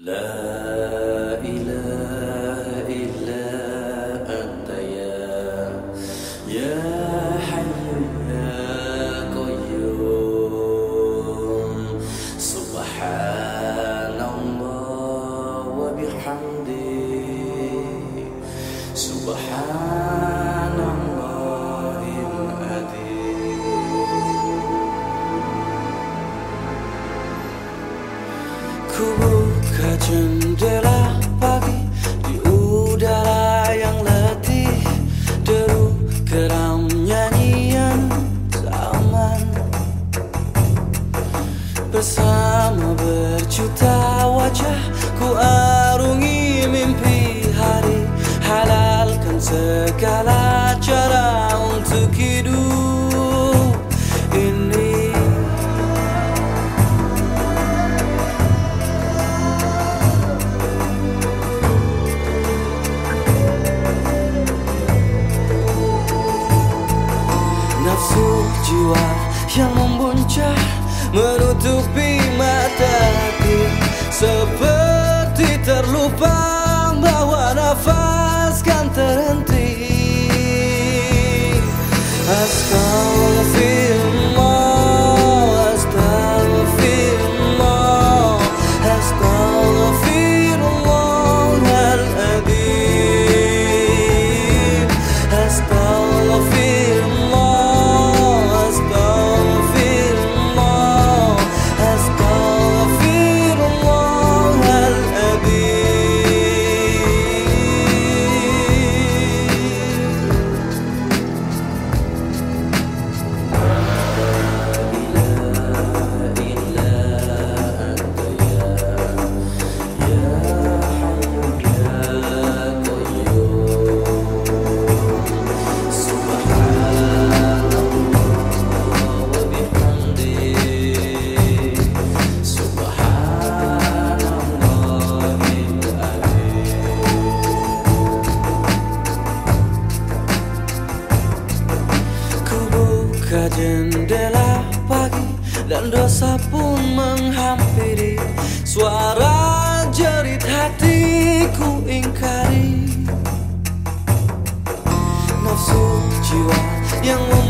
لا إله إلا أنت يا يا حي يا قيوم. سبحان الله وبحمده. سبحان الله Ku Buka jendela pagi di udara yang letih Deru keram nyanyian taman Bersama berjuta wajah ku mimpi hari Halalkan segala 무한 향문 분절 jendela pagi dan dosa pun menghampiri. Suara jerit hatiku ingkari. Nafsu jiwa yang mem